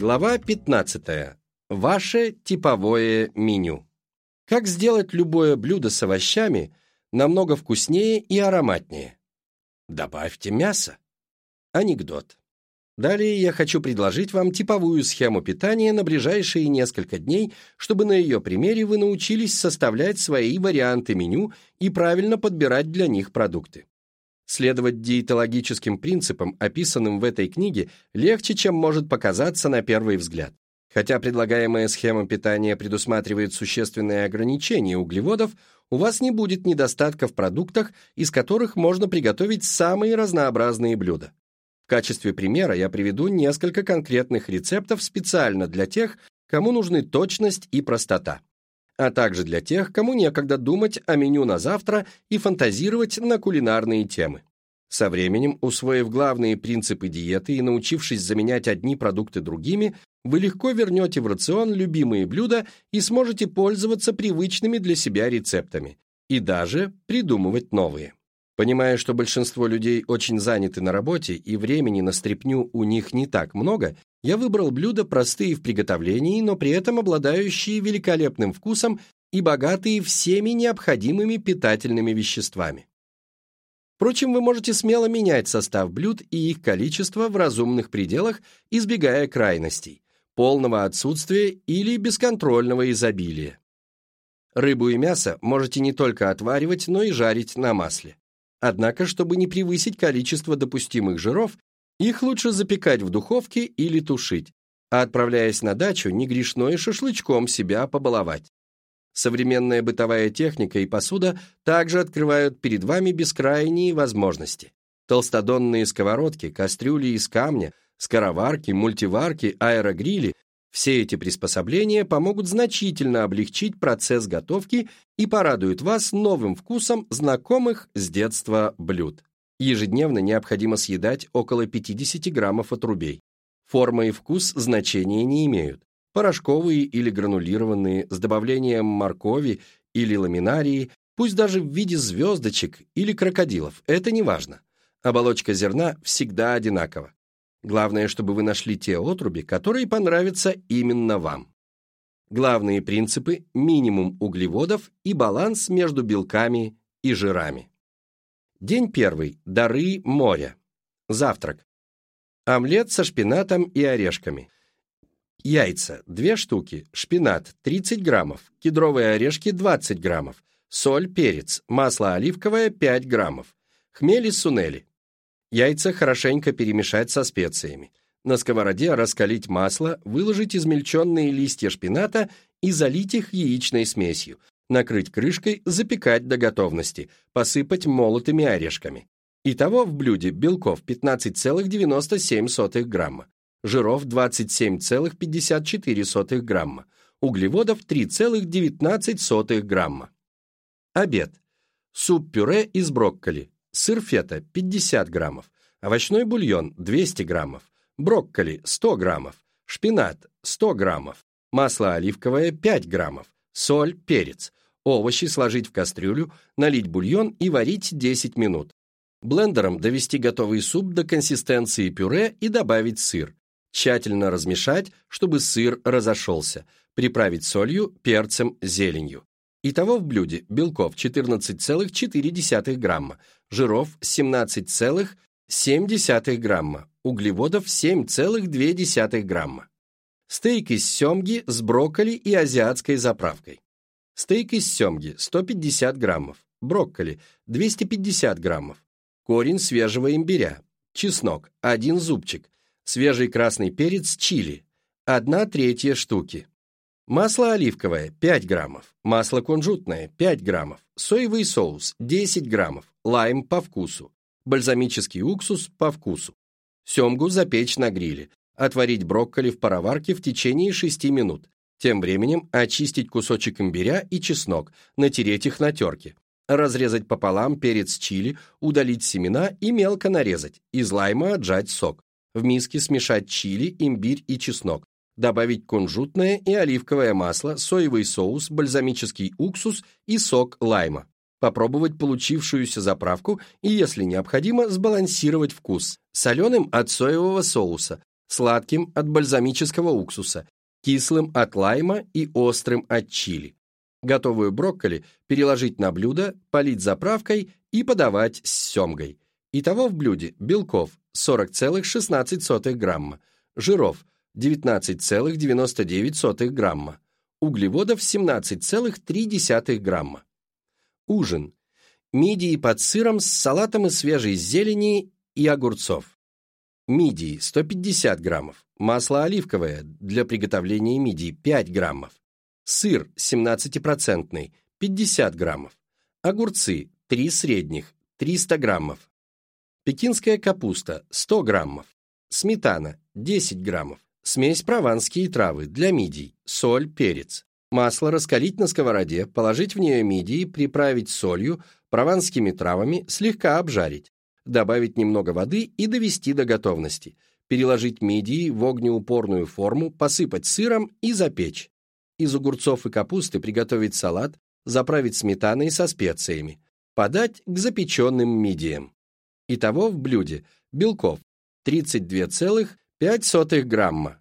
Глава 15. Ваше типовое меню. Как сделать любое блюдо с овощами намного вкуснее и ароматнее? Добавьте мясо. Анекдот. Далее я хочу предложить вам типовую схему питания на ближайшие несколько дней, чтобы на ее примере вы научились составлять свои варианты меню и правильно подбирать для них продукты. Следовать диетологическим принципам, описанным в этой книге, легче, чем может показаться на первый взгляд. Хотя предлагаемая схема питания предусматривает существенные ограничения углеводов, у вас не будет недостатка в продуктах, из которых можно приготовить самые разнообразные блюда. В качестве примера я приведу несколько конкретных рецептов специально для тех, кому нужны точность и простота а также для тех, кому некогда думать о меню на завтра и фантазировать на кулинарные темы. Со временем, усвоив главные принципы диеты и научившись заменять одни продукты другими, вы легко вернете в рацион любимые блюда и сможете пользоваться привычными для себя рецептами и даже придумывать новые. Понимая, что большинство людей очень заняты на работе и времени на стряпню у них не так много, я выбрал блюда простые в приготовлении, но при этом обладающие великолепным вкусом и богатые всеми необходимыми питательными веществами. Впрочем, вы можете смело менять состав блюд и их количество в разумных пределах, избегая крайностей, полного отсутствия или бесконтрольного изобилия. Рыбу и мясо можете не только отваривать, но и жарить на масле. Однако, чтобы не превысить количество допустимых жиров, их лучше запекать в духовке или тушить, а отправляясь на дачу, не грешно и шашлычком себя побаловать. Современная бытовая техника и посуда также открывают перед вами бескрайние возможности. Толстодонные сковородки, кастрюли из камня, скороварки, мультиварки, аэрогрили – все эти приспособления помогут значительно облегчить процесс готовки и порадуют вас новым вкусом знакомых с детства блюд. Ежедневно необходимо съедать около 50 граммов отрубей. Форма и вкус значения не имеют. Порошковые или гранулированные, с добавлением моркови или ламинарии, пусть даже в виде звездочек или крокодилов, это не важно. Оболочка зерна всегда одинакова. Главное, чтобы вы нашли те отруби, которые понравятся именно вам. Главные принципы – минимум углеводов и баланс между белками и жирами. День первый. Дары моря. Завтрак. Омлет со шпинатом и орешками. Яйца – 2 штуки, шпинат – 30 граммов, кедровые орешки – 20 граммов, соль, перец, масло оливковое – 5 граммов, хмель и сунели. Яйца хорошенько перемешать со специями. На сковороде раскалить масло, выложить измельченные листья шпината и залить их яичной смесью, накрыть крышкой, запекать до готовности, посыпать молотыми орешками. Итого в блюде белков 15,97 грамма, жиров 27,54 грамма, углеводов 3,19 грамма. Обед. Суп-пюре из брокколи, сыр фета 50 граммов, овощной бульон 200 граммов, брокколи 100 граммов, шпинат 100 граммов, масло оливковое 5 граммов, соль, перец, Овощи сложить в кастрюлю, налить бульон и варить 10 минут. Блендером довести готовый суп до консистенции пюре и добавить сыр. Тщательно размешать, чтобы сыр разошелся. Приправить солью, перцем, зеленью. Итого в блюде белков 14,4 грамма, жиров 17,7 грамма, углеводов 7,2 грамма. Стейк из семги с брокколи и азиатской заправкой. Стейк из семги 150 граммов, брокколи 250 граммов, корень свежего имбиря, чеснок 1 зубчик, свежий красный перец чили 1 третья штуки, масло оливковое 5 граммов, масло кунжутное 5 граммов, соевый соус 10 граммов, лайм по вкусу, бальзамический уксус по вкусу. Семгу запечь на гриле, отварить брокколи в пароварке в течение 6 минут, тем временем очистить кусочек имбиря и чеснок, натереть их на терке. Разрезать пополам перец чили, удалить семена и мелко нарезать. Из лайма отжать сок. В миске смешать чили, имбирь и чеснок. Добавить кунжутное и оливковое масло, соевый соус, бальзамический уксус и сок лайма. Попробовать получившуюся заправку и, если необходимо, сбалансировать вкус. Соленым от соевого соуса, сладким от бальзамического уксуса, кислым от лайма и острым от чили. Готовую брокколи переложить на блюдо, полить заправкой и подавать с семгой. Итого в блюде белков 40,16 грамма, жиров 19,99 грамма, углеводов 17,3 грамма. Ужин. Мидии под сыром с салатом из свежей зелени и огурцов. Мидии 150 граммов, масло оливковое для приготовления мидий 5 граммов, сыр 17% 50 граммов, огурцы 3 средних 300 граммов, пекинская капуста 100 граммов, сметана 10 граммов, смесь прованские травы для мидий, соль, перец, масло раскалить на сковороде, положить в нее мидии, приправить солью, прованскими травами, слегка обжарить, добавить немного воды и довести до готовности, переложить мидии в огнеупорную форму, посыпать сыром и запечь. Из огурцов и капусты приготовить салат, заправить сметаной со специями, подать к запеченным мидиям. Итого в блюде белков 32,5 грамма,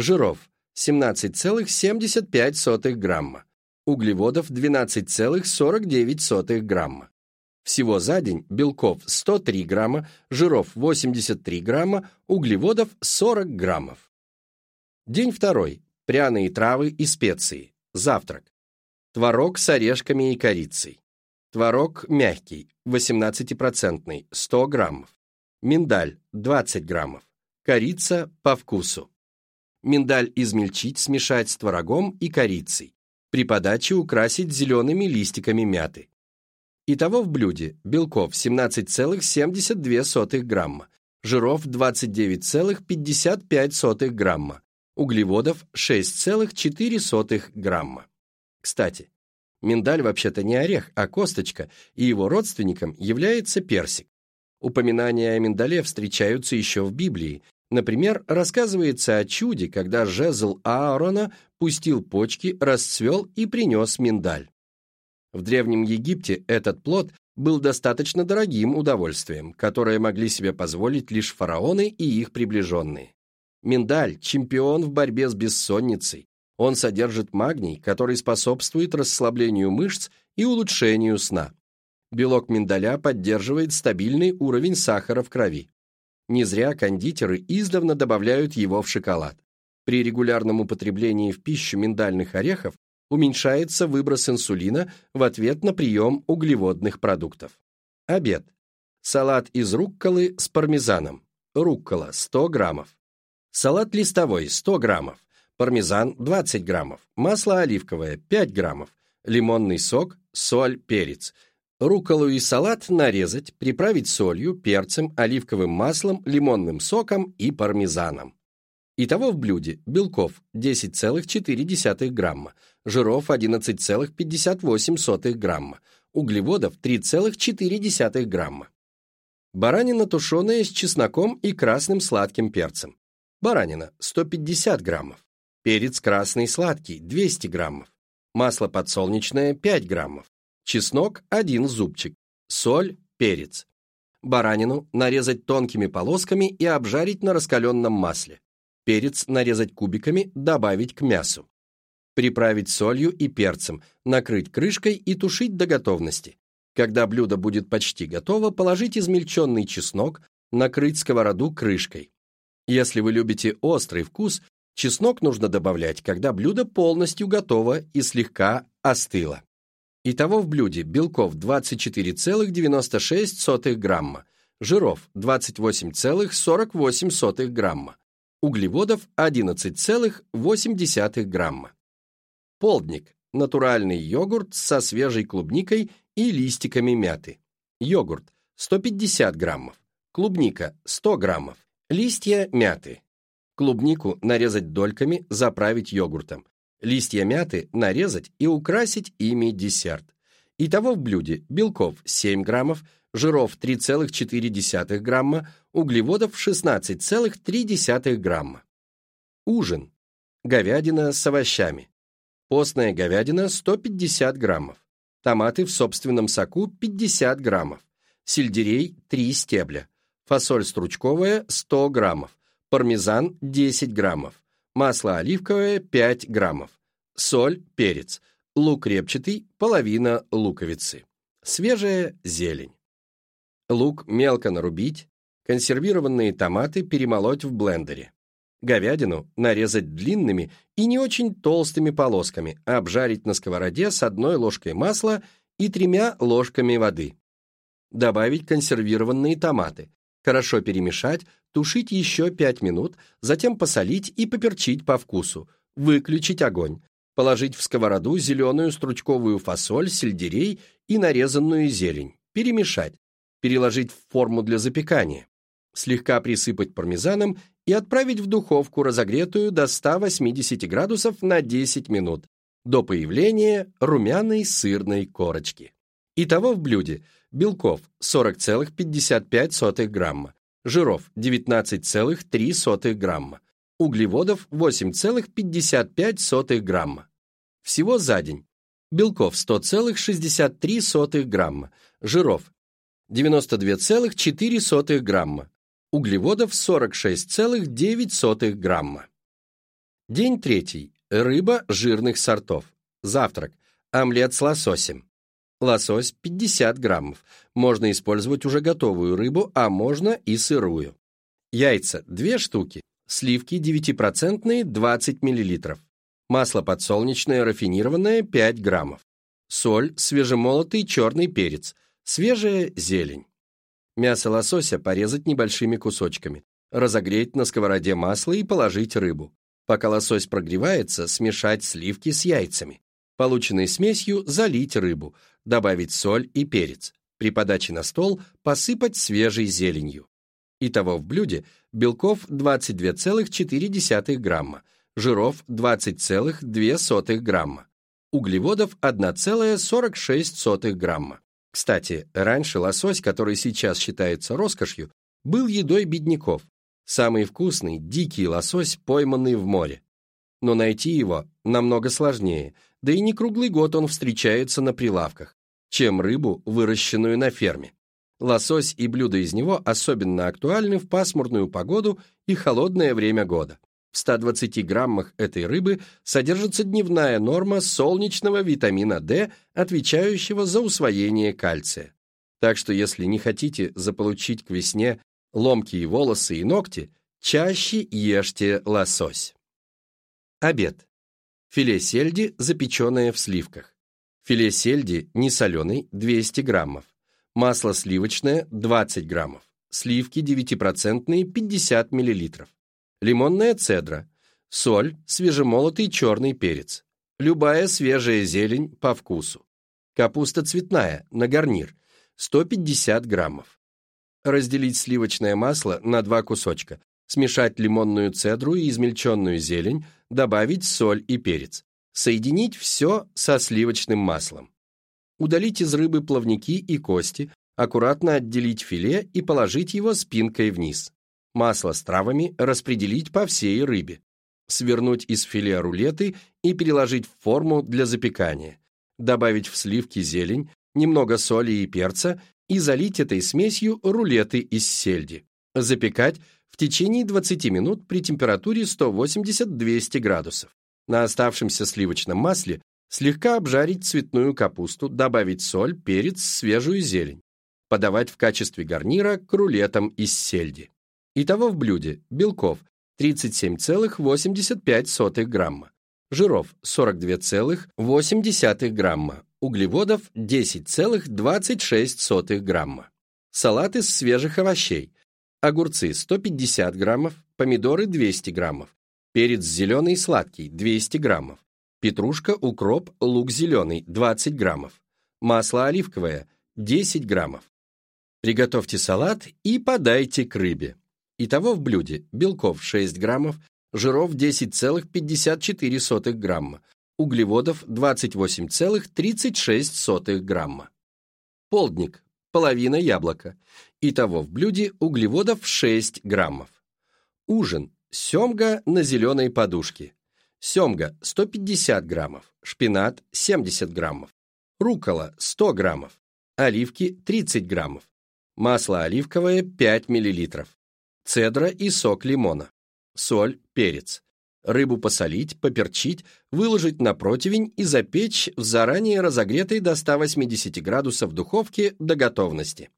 жиров 17,75 грамма, углеводов 12,49 грамма. Всего за день белков 103 грамма, жиров 83 грамма, углеводов 40 граммов. День второй. Пряные травы и специи. Завтрак. Творог с орешками и корицей. Творог мягкий, 18%, 100 граммов. Миндаль, 20 граммов. Корица по вкусу. Миндаль измельчить, смешать с творогом и корицей. При подаче украсить зелеными листиками мяты. Итого в блюде белков 17,72 грамма, жиров 29,55 грамма, углеводов 6,4 грамма. Кстати, миндаль вообще-то не орех, а косточка, и его родственником является персик. Упоминания о миндале встречаются еще в Библии. Например, рассказывается о чуде, когда жезл Аарона пустил почки, расцвел и принес миндаль. В Древнем Египте этот плод был достаточно дорогим удовольствием, которое могли себе позволить лишь фараоны и их приближенные. Миндаль – чемпион в борьбе с бессонницей. Он содержит магний, который способствует расслаблению мышц и улучшению сна. Белок миндаля поддерживает стабильный уровень сахара в крови. Не зря кондитеры издавна добавляют его в шоколад. При регулярном употреблении в пищу миндальных орехов уменьшается выброс инсулина в ответ на прием углеводных продуктов. Обед. Салат из рукколы с пармезаном. Руккола 100 граммов. Салат листовой 100 граммов. Пармезан 20 граммов. Масло оливковое 5 граммов. Лимонный сок, соль, перец. Рукколу и салат нарезать, приправить солью, перцем, оливковым маслом, лимонным соком и пармезаном. Итого в блюде белков 10,4 грамма, жиров 11,58 грамма, углеводов 3,4 грамма. Баранина тушеная с чесноком и красным сладким перцем. Баранина 150 граммов. Перец красный сладкий 200 граммов. Масло подсолнечное 5 граммов. Чеснок 1 зубчик. Соль, перец. Баранину нарезать тонкими полосками и обжарить на раскаленном масле. Перец нарезать кубиками, добавить к мясу. Приправить солью и перцем, накрыть крышкой и тушить до готовности. Когда блюдо будет почти готово, положить измельченный чеснок, накрыть сковороду крышкой. Если вы любите острый вкус, чеснок нужно добавлять, когда блюдо полностью готово и слегка остыло. Итого в блюде белков 24,96 грамма, жиров 28,48 грамма, углеводов 11,8 грамма. Полдник – натуральный йогурт со свежей клубникой и листиками мяты. Йогурт – 150 граммов. Клубника – 100 граммов. Листья мяты. Клубнику нарезать дольками, заправить йогуртом. Листья мяты нарезать и украсить ими десерт. Итого в блюде белков 7 граммов, жиров 3,4 грамма, углеводов 16,3 грамма. Ужин. Говядина с овощами. Постная говядина 150 граммов. Томаты в собственном соку 50 граммов. Сельдерей 3 стебля. Фасоль стручковая 100 граммов. пармезан 10 граммов, масло оливковое 5 граммов, соль, перец, лук репчатый, половина луковицы, свежая зелень. Лук мелко нарубить, консервированные томаты перемолоть в блендере. Говядину нарезать длинными и не очень толстыми полосками, обжарить на сковороде с одной ложкой масла и тремя ложками воды. Добавить консервированные томаты, хорошо перемешать, тушить еще 5 минут, затем посолить и поперчить по вкусу, выключить огонь, положить в сковороду зеленую стручковую фасоль, сельдерей и нарезанную зелень, перемешать, переложить в форму для запекания, слегка присыпать пармезаном и отправить в духовку, разогретую до 180 градусов на 10 минут, до появления румяной сырной корочки. Итого в блюде белков 40,55 грамма, жиров 19,3 грамма, углеводов 8,55 грамма. Всего за день. Белков 100,63 грамма, жиров 92,4 грамма, углеводов 46,9 грамма. День третий. Рыба жирных сортов. Завтрак. Омлет с лососем. Лосось 50 граммов. Можно использовать уже готовую рыбу, а можно и сырую. Яйца 2 штуки. Сливки 9% 20 мл. Масло подсолнечное рафинированное 5 граммов. Соль, свежемолотый черный перец, свежая зелень. Мясо лосося порезать небольшими кусочками, разогреть на сковороде масло и положить рыбу. Пока лосось прогревается, смешать сливки с яйцами. Полученной смесью залить рыбу, добавить соль и перец. При подаче на стол посыпать свежей зеленью. Итого в блюде белков 22,4 грамма, жиров 20,2 грамма, углеводов 1,46 грамма. Кстати, раньше лосось, который сейчас считается роскошью, был едой бедняков. Самый вкусный – дикий лосось, пойманный в море. Но найти его намного сложнее, да и не круглый год он встречается на прилавках, чем рыбу, выращенную на ферме. Лосось и блюда из него особенно актуальны в пасмурную погоду и холодное время года. В 120 граммах этой рыбы содержится дневная норма солнечного витамина D, отвечающего за усвоение кальция. Так что если не хотите заполучить к весне ломкие волосы и ногти, чаще ешьте лосось. Обед. Филе сельди, запеченное в сливках. Филе сельди несоленый 200 граммов. Масло сливочное 20 граммов. Сливки 9% 50 миллилитров лимонная цедра, соль, свежемолотый черный перец, любая свежая зелень по вкусу, капуста цветная на гарнир, 150 граммов. Разделить сливочное масло на два кусочка, смешать лимонную цедру и измельченную зелень, добавить соль и перец. Соединить все со сливочным маслом. Удалить из рыбы плавники и кости, аккуратно отделить филе и положить его спинкой вниз. Масло с травами распределить по всей рыбе. Свернуть из филе рулеты и переложить в форму для запекания. Добавить в сливки зелень, немного соли и перца и залить этой смесью рулеты из сельди. Запекать в течение 20 минут при температуре 180-200 градусов. На оставшемся сливочном масле слегка обжарить цветную капусту, добавить соль, перец, свежую зелень. Подавать в качестве гарнира к рулетам из сельди. Итого в блюде белков 37,85 грамма, жиров 42,8 грамма, углеводов 10,26 грамма. Салат из свежих овощей. Огурцы 150 граммов, помидоры 200 граммов, перец зеленый сладкий 200 граммов, петрушка, укроп, лук зеленый 20 граммов, масло оливковое 10 граммов. Приготовьте салат и подайте к рыбе. Итого в блюде белков 6 граммов, жиров 10,54 грамма, углеводов 28,36 грамма. Полдник, половина яблока. Итого в блюде углеводов 6 граммов. Ужин, семга на зеленой подушке. Семга 150 граммов, шпинат 70 граммов, рукола 100 граммов, оливки 30 граммов, масло оливковое 5 миллилитров цедра и сок лимона. соль, перец. Рыбу посолить, поперчить, выложить на противень и запечь в заранее разогретой до 180 градусов духовке до готовности.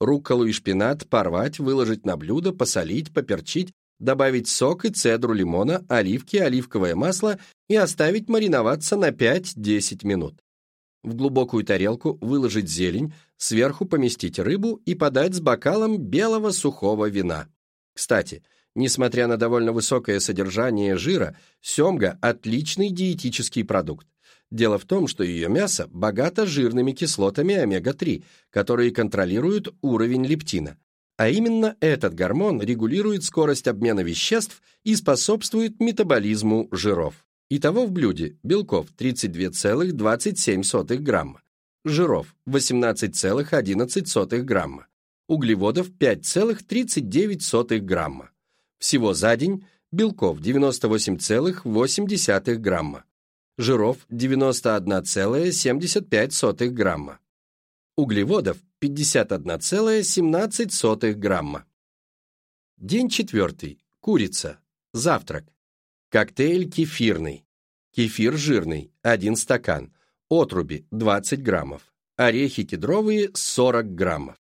Рукколу и шпинат порвать, выложить на блюдо, посолить, поперчить, добавить сок и цедру лимона, оливки, оливковое масло и оставить мариноваться на 5-10 минут. В глубокую тарелку выложить зелень, сверху поместить рыбу и подать с бокалом белого сухого вина. Кстати, несмотря на довольно высокое содержание жира, семга – отличный диетический продукт. Дело в том, что ее мясо богато жирными кислотами омега-3, которые контролируют уровень лептина. А именно этот гормон регулирует скорость обмена веществ и способствует метаболизму жиров. Итого в блюде белков 32,27 грамма, жиров 18,11 грамма, углеводов 5,39 грамма. Всего за день белков 98,8 грамма, жиров 91,75 грамма, углеводов 51,17 грамма. День четвертый. Курица. Завтрак. Коктейль кефирный. Кефир жирный. 1 стакан. Отруби. 20 граммов. Орехи кедровые. 40 граммов.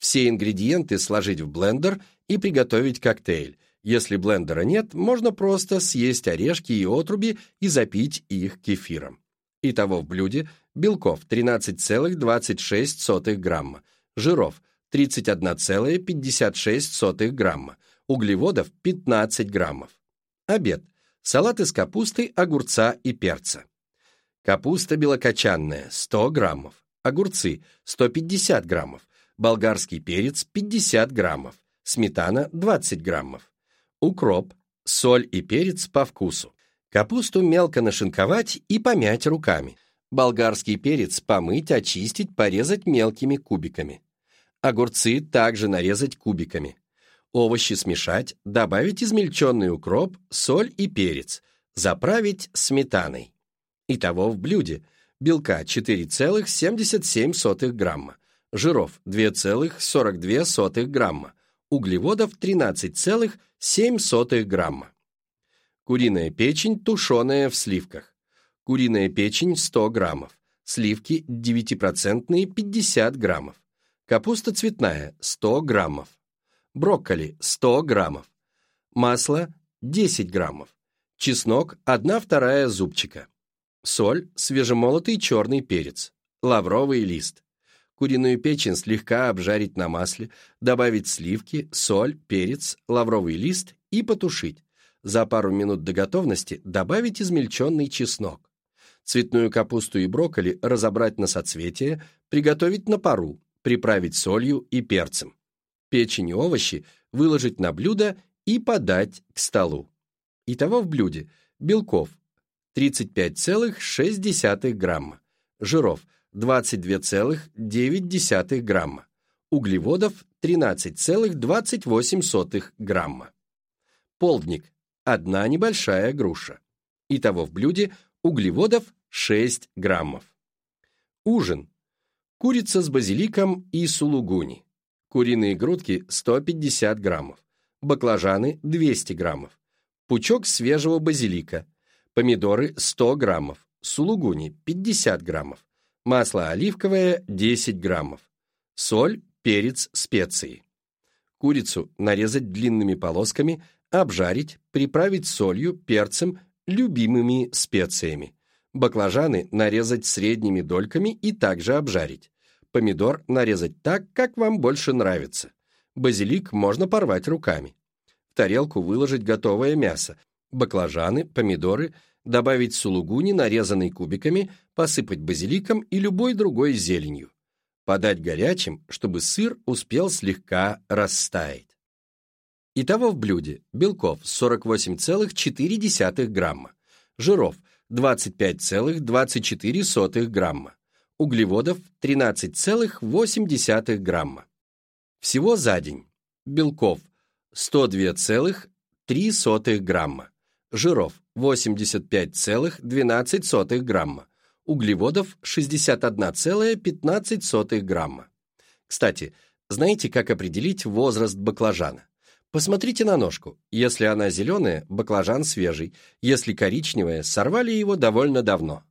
Все ингредиенты сложить в блендер и приготовить коктейль. Если блендера нет, можно просто съесть орешки и отруби и запить их кефиром. Итого в блюде белков 13,26 грамма, жиров 31,56 грамма, углеводов 15 граммов. Обед. Салат из капусты, огурца и перца. Капуста белокочанная 100 граммов, огурцы 150 граммов, болгарский перец 50 граммов, сметана 20 граммов, укроп, соль и перец по вкусу. Капусту мелко нашинковать и помять руками. Болгарский перец помыть, очистить, порезать мелкими кубиками. Огурцы также нарезать кубиками. Овощи смешать, добавить измельченный укроп, соль и перец, заправить сметаной. Итого в блюде белка 4,77 грамма, жиров 2,42 грамма, углеводов 13,7 грамма. Куриная печень, тушеная в сливках. Куриная печень 100 граммов. Сливки 9% 50 граммов. Капуста цветная 100 граммов. Брокколи 100 граммов. Масло 10 граммов. Чеснок 1 вторая зубчика. Соль, свежемолотый черный перец. Лавровый лист. Куриную печень слегка обжарить на масле, добавить сливки, соль, перец, лавровый лист и потушить. За пару минут до готовности добавить измельченный чеснок. Цветную капусту и брокколи разобрать на соцветия, приготовить на пару, приправить солью и перцем. Печень и овощи выложить на блюдо и подать к столу. Итого в блюде белков 35,6 грамма, жиров 22,9 грамма, углеводов 13,28 грамма. Полдник одна небольшая груша. Итого в блюде углеводов 6 граммов. Ужин. Курица с базиликом и сулугуни. Куриные грудки 150 граммов. Баклажаны 200 граммов. Пучок свежего базилика. Помидоры 100 граммов. Сулугуни 50 граммов. Масло оливковое 10 граммов. Соль, перец, специи. Курицу нарезать длинными полосками – обжарить, приправить солью, перцем, любимыми специями. Баклажаны нарезать средними дольками и также обжарить. Помидор нарезать так, как вам больше нравится. Базилик можно порвать руками. В тарелку выложить готовое мясо, баклажаны, помидоры, добавить сулугуни, нарезанный кубиками, посыпать базиликом и любой другой зеленью. Подать горячим, чтобы сыр успел слегка растаять. Итого в блюде белков 48,4 грамма, жиров 25,24 грамма, углеводов 13,8 грамма. Всего за день белков 102,3 грамма, жиров 85,12 грамма, углеводов 61,15 грамма. Кстати, знаете, как определить возраст баклажана? Посмотрите на ножку. Если она зеленая, баклажан свежий. Если коричневая, сорвали его довольно давно.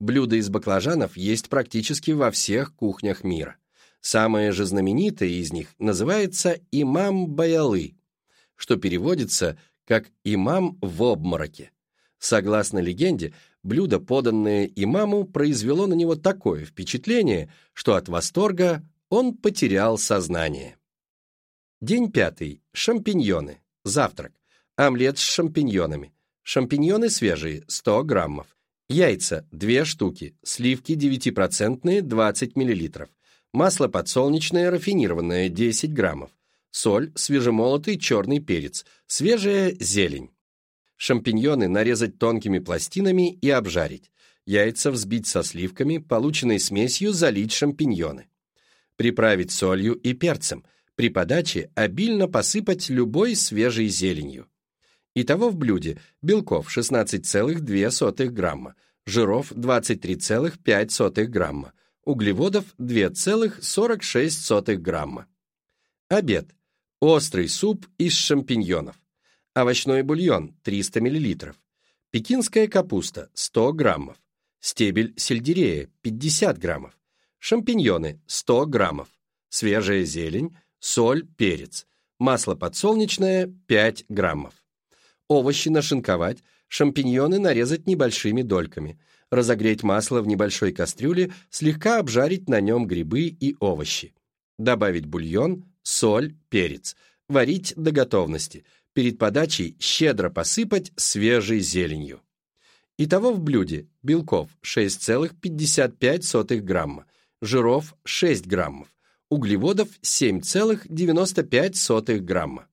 Блюда из баклажанов есть практически во всех кухнях мира. Самое же знаменитое из них называется имам Баялы, что переводится как «имам в обмороке». Согласно легенде, блюдо, поданное имаму, произвело на него такое впечатление, что от восторга он потерял сознание. День пятый. Шампиньоны. Завтрак. Омлет с шампиньонами. Шампиньоны свежие, 100 граммов. Яйца – 2 штуки. Сливки 9% 20 мл. Масло подсолнечное рафинированное 10 граммов. Соль, свежемолотый черный перец, свежая зелень. Шампиньоны нарезать тонкими пластинами и обжарить. Яйца взбить со сливками, полученной смесью залить шампиньоны. Приправить солью и перцем – при подаче обильно посыпать любой свежей зеленью. Итого в блюде белков 16,2 грамма, жиров 23,5 грамма, углеводов 2,46 грамма. Обед. Острый суп из шампиньонов. Овощной бульон 300 мл. Пекинская капуста 100 граммов. Стебель сельдерея 50 граммов. Шампиньоны 100 граммов. Свежая зелень соль, перец, масло подсолнечное 5 граммов. Овощи нашинковать, шампиньоны нарезать небольшими дольками, разогреть масло в небольшой кастрюле, слегка обжарить на нем грибы и овощи. Добавить бульон, соль, перец, варить до готовности, перед подачей щедро посыпать свежей зеленью. Итого в блюде белков 6,55 грамма, жиров 6 граммов, углеводов 7,95 грамма.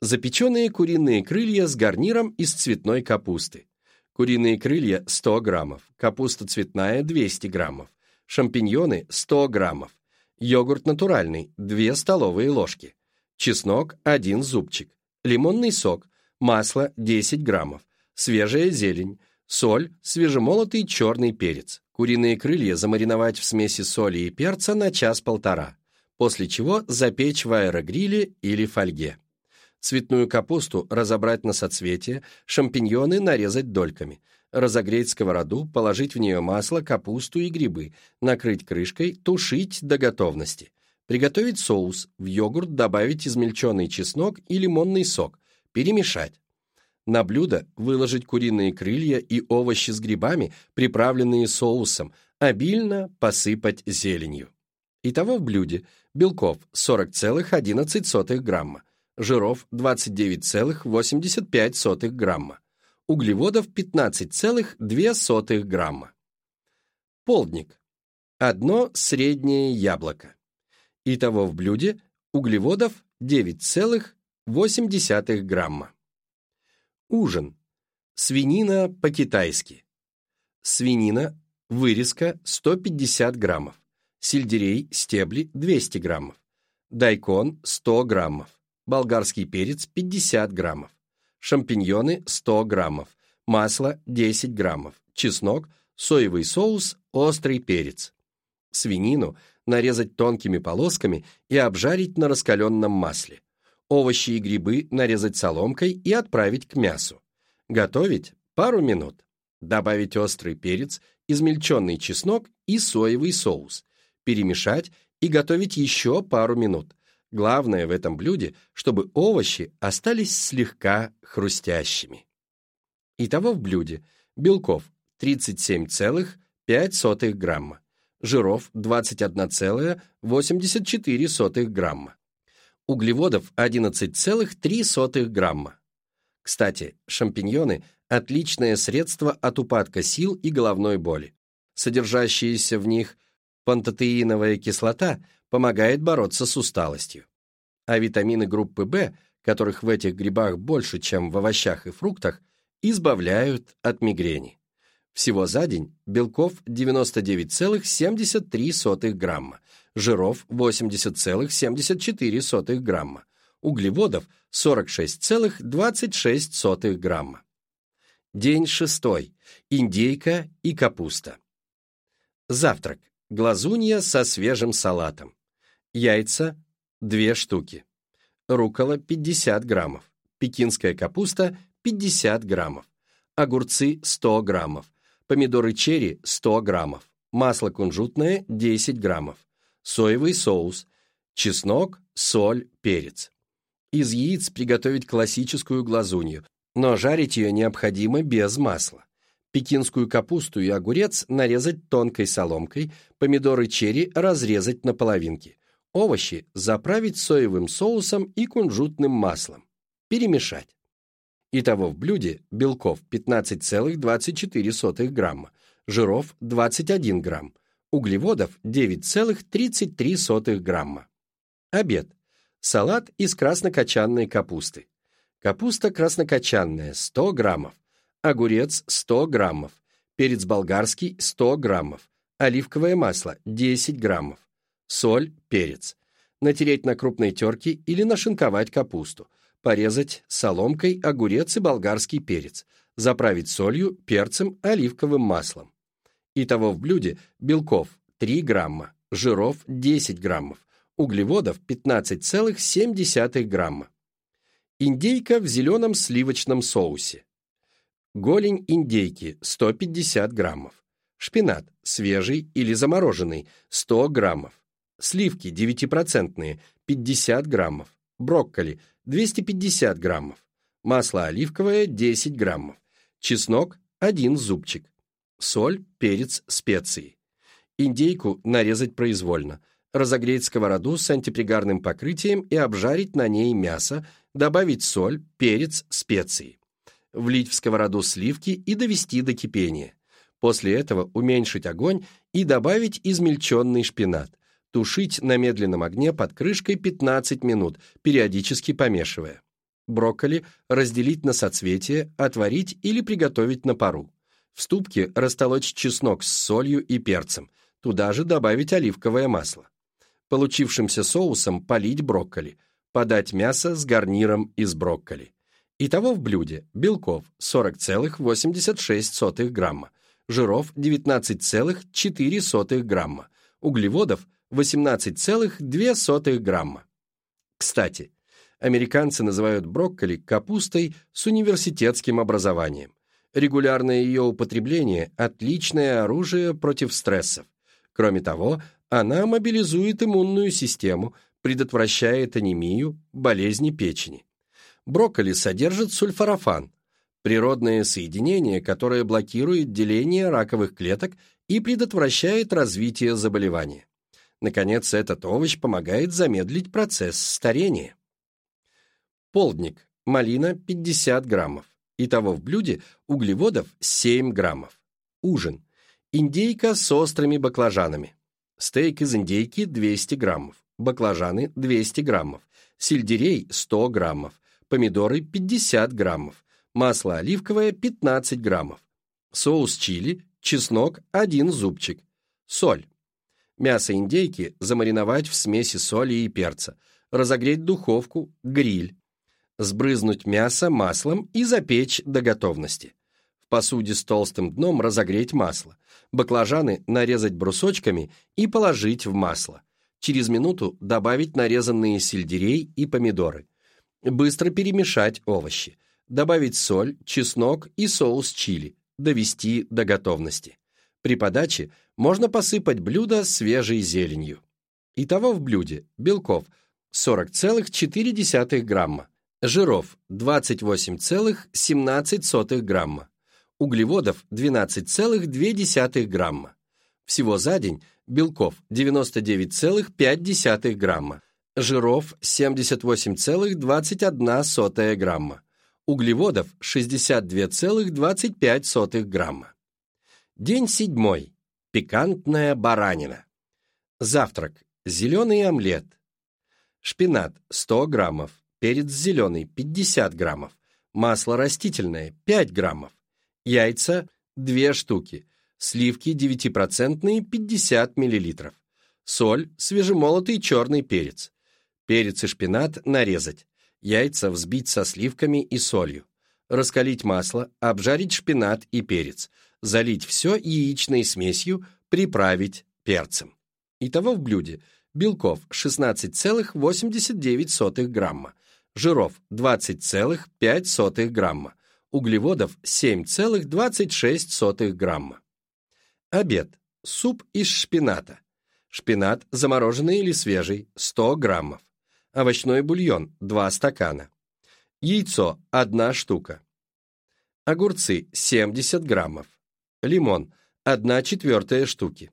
Запеченные куриные крылья с гарниром из цветной капусты. Куриные крылья 100 граммов, капуста цветная 200 граммов, шампиньоны 100 граммов, йогурт натуральный 2 столовые ложки, чеснок 1 зубчик, лимонный сок, масло 10 граммов, свежая зелень, соль, свежемолотый черный перец. Куриные крылья замариновать в смеси соли и перца на час-полтора, после чего запечь в аэрогриле или фольге. Цветную капусту разобрать на соцветия, шампиньоны нарезать дольками, разогреть сковороду, положить в нее масло, капусту и грибы, накрыть крышкой, тушить до готовности. Приготовить соус, в йогурт добавить измельченный чеснок и лимонный сок, перемешать. На блюдо выложить куриные крылья и овощи с грибами, приправленные соусом, обильно посыпать зеленью. Итого в блюде белков 40,11 грамма, жиров 29,85 грамма, углеводов 15,2 грамма. Полдник. Одно среднее яблоко. Итого в блюде углеводов 9,8 грамма. Ужин. Свинина по-китайски. Свинина, вырезка 150 граммов. Сельдерей, стебли 200 граммов. Дайкон 100 граммов. Болгарский перец 50 граммов. Шампиньоны 100 граммов. Масло 10 граммов. Чеснок, соевый соус, острый перец. Свинину нарезать тонкими полосками и обжарить на раскаленном масле овощи и грибы нарезать соломкой и отправить к мясу. Готовить пару минут. Добавить острый перец, измельченный чеснок и соевый соус. Перемешать и готовить еще пару минут. Главное в этом блюде, чтобы овощи остались слегка хрустящими. Итого в блюде белков 37,5 грамма, жиров 21,84 грамма, углеводов 11,3 грамма. Кстати, шампиньоны – отличное средство от упадка сил и головной боли. Содержащаяся в них пантотеиновая кислота помогает бороться с усталостью. А витамины группы В, которых в этих грибах больше, чем в овощах и фруктах, избавляют от мигрени. Всего за день белков 99,73 грамма, жиров 80,74 грамма, углеводов 46,26 грамма. День шестой. Индейка и капуста. Завтрак. Глазунья со свежим салатом. Яйца – две штуки. рукола 50 граммов, пекинская капуста 50 граммов, огурцы 100 граммов, помидоры черри 100 граммов, масло кунжутное 10 граммов, соевый соус, чеснок, соль, перец. Из яиц приготовить классическую глазунью, но жарить ее необходимо без масла. Пекинскую капусту и огурец нарезать тонкой соломкой, помидоры черри разрезать на половинки. Овощи заправить соевым соусом и кунжутным маслом. Перемешать. Итого в блюде белков 15,24 грамма, жиров 21 грамм, углеводов 9,33 грамма. Обед. Салат из краснокочанной капусты. Капуста краснокочанная 100 граммов, огурец 100 граммов, перец болгарский 100 граммов, оливковое масло 10 граммов, соль, перец. Натереть на крупной терке или нашинковать капусту, порезать соломкой огурец и болгарский перец, заправить солью, перцем, оливковым маслом. Итого в блюде белков 3 грамма, жиров 10 граммов, углеводов 15,7 грамма. Индейка в зеленом сливочном соусе. Голень индейки 150 граммов. Шпинат свежий или замороженный 100 граммов. Сливки 9% 50 граммов. Брокколи 250 граммов. Масло оливковое 10 граммов. Чеснок 1 зубчик. Соль, перец, специи. Индейку нарезать произвольно. Разогреть сковороду с антипригарным покрытием и обжарить на ней мясо, добавить соль, перец, специи. Влить в сковороду сливки и довести до кипения. После этого уменьшить огонь и добавить измельченный шпинат. Тушить на медленном огне под крышкой 15 минут, периодически помешивая. Брокколи разделить на соцветия, отварить или приготовить на пару. В ступке растолочь чеснок с солью и перцем. Туда же добавить оливковое масло. Получившимся соусом полить брокколи – Подать мясо с гарниром из брокколи. Итого в блюде белков 40,86 грамма, жиров 19,4 грамма, углеводов 18,2 грамма. Кстати, американцы называют брокколи капустой с университетским образованием. Регулярное ее употребление – отличное оружие против стрессов. Кроме того, она мобилизует иммунную систему, предотвращает анемию, болезни печени. Брокколи содержит сульфорафан, природное соединение, которое блокирует деление раковых клеток и предотвращает развитие заболевания. Наконец, этот овощ помогает замедлить процесс старения. Полдник. Малина 50 граммов. Итого в блюде углеводов 7 граммов. Ужин. Индейка с острыми баклажанами. Стейк из индейки 200 граммов баклажаны 200 граммов, сельдерей 100 граммов, помидоры 50 граммов, масло оливковое 15 граммов, соус чили, чеснок 1 зубчик, соль. Мясо индейки замариновать в смеси соли и перца, разогреть духовку, гриль, сбрызнуть мясо маслом и запечь до готовности. В посуде с толстым дном разогреть масло, баклажаны нарезать брусочками и положить в масло. Через минуту добавить нарезанные сельдерей и помидоры. Быстро перемешать овощи. Добавить соль, чеснок и соус чили. Довести до готовности. При подаче можно посыпать блюдо свежей зеленью. Итого в блюде белков 40,4 грамма, жиров 28,17 грамма, углеводов 12,2 грамма. Всего за день белков 99,5 грамма, жиров 78,21 грамма, углеводов 62,25 грамма. День седьмой. Пикантная баранина. Завтрак. Зеленый омлет. Шпинат 100 граммов, перец зеленый 50 граммов, масло растительное 5 граммов, яйца 2 штуки, сливки 9% 50 мл, соль, свежемолотый черный перец, перец и шпинат нарезать, яйца взбить со сливками и солью, раскалить масло, обжарить шпинат и перец, залить все яичной смесью, приправить перцем. Итого в блюде белков 16,89 грамма, жиров 20,5 грамма, углеводов 7,26 грамма. Обед. Суп из шпината. Шпинат, замороженный или свежий, 100 граммов. Овощной бульон, 2 стакана. Яйцо, 1 штука. Огурцы, 70 граммов. Лимон, 1 четвертая штуки.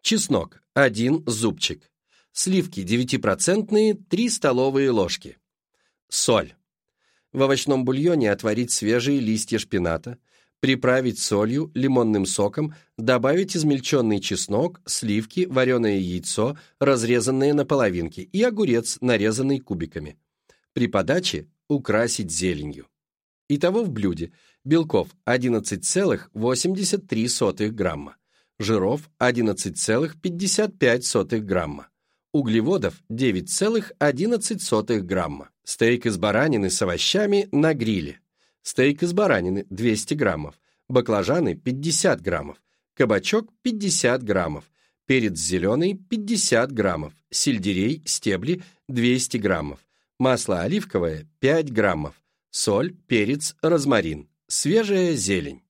Чеснок, 1 зубчик. Сливки 9%, 3 столовые ложки. Соль. В овощном бульоне отварить свежие листья шпината, приправить солью, лимонным соком, добавить измельченный чеснок, сливки, вареное яйцо, разрезанное на половинки, и огурец, нарезанный кубиками. При подаче украсить зеленью. Итого в блюде белков 11,83 грамма, жиров 11,55 грамма, углеводов 9,11 грамма, стейк из баранины с овощами на гриле, стейк из баранины 200 граммов, баклажаны 50 граммов, кабачок 50 граммов, перец зеленый 50 граммов, сельдерей, стебли 200 граммов, масло оливковое 5 граммов, соль, перец, розмарин, свежая зелень.